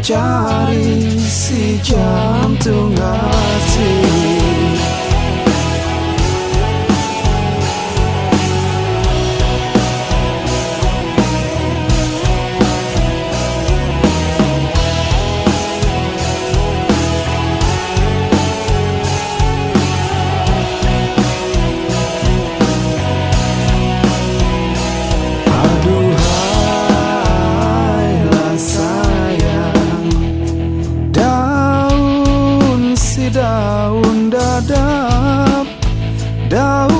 mencari si jantung hati sunting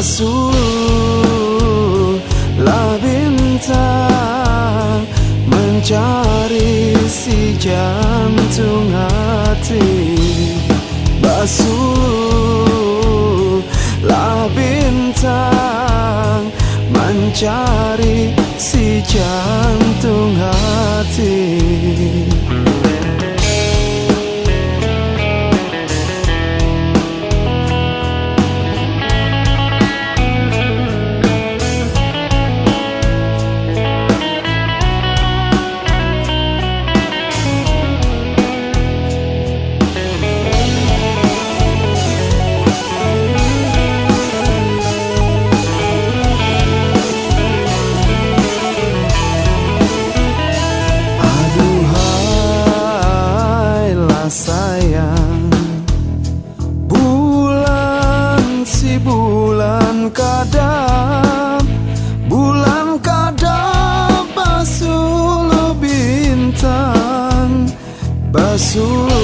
Basuhlah bintang Mencari si jantung hati Basuhlah bintang Mencari si jantung hati Basuhlah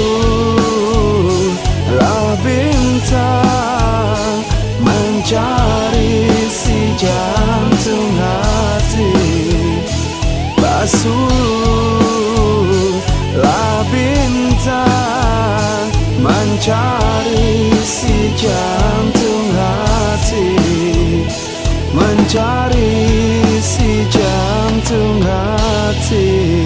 bintang Mencari si jantung hati. Basuhlah bintang Mencari si jantung hati. Mencari si jantung hati